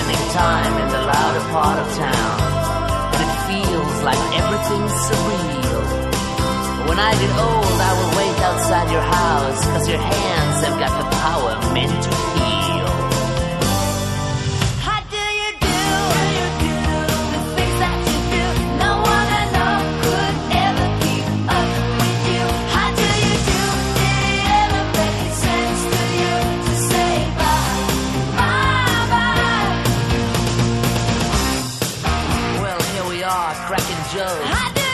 Spending time in the louder part of town. And it feels like everything's surreal. When I get old, I will wait outside your house, cause your hand boss, cracking jokes.